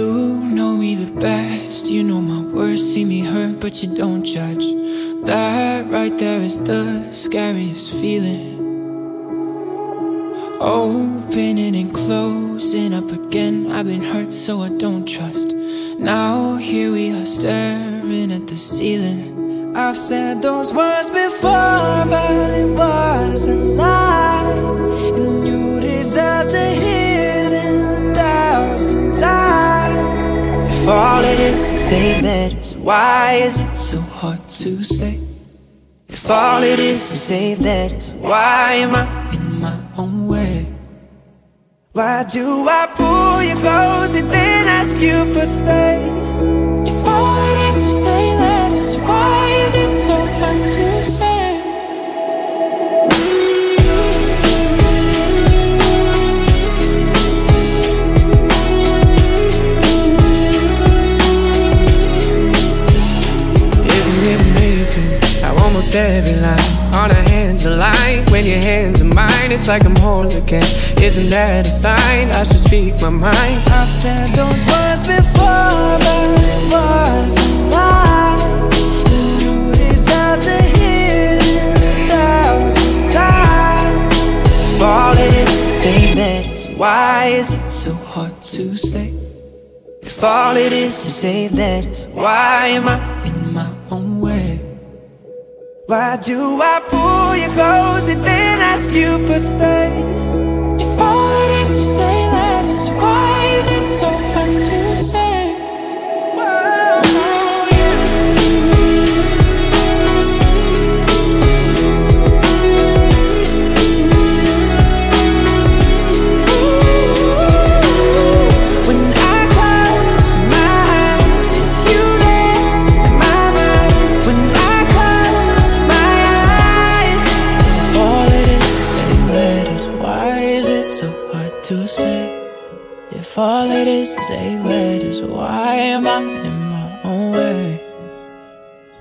You know me the best, you know my worst See me hurt, but you don't judge. That right there is the scariest feeling. Opening and closing up again. I've been hurt, so I don't trust. Now here we are staring at the ceiling. I've said those words before, but it wasn't love. All it is to say that is why is it so hard to say? If all it is to say that is why am I in my own way? Why do I pull you close and then ask you for space? If all every line on our hands align? When your hands are mine, it's like I'm whole again. Isn't that a sign I should speak my mind? I've said those words before, but it was a lie. You deserve to hear them a thousand times. If all it is to say that why is it so hard to say? If all it is to say that why am I Why do I pull you close and then ask you for space? To say? If all it is is say letters, why am I in my own way?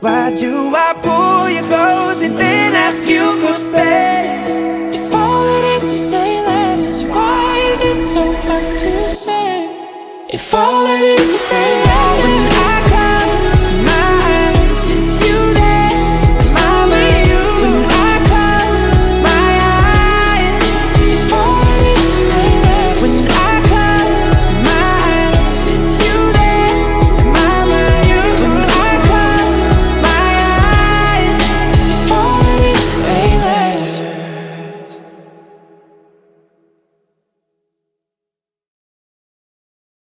Why do I pull you close and then ask you for space? If all it is is say letters, why is it so hard to say? If all it is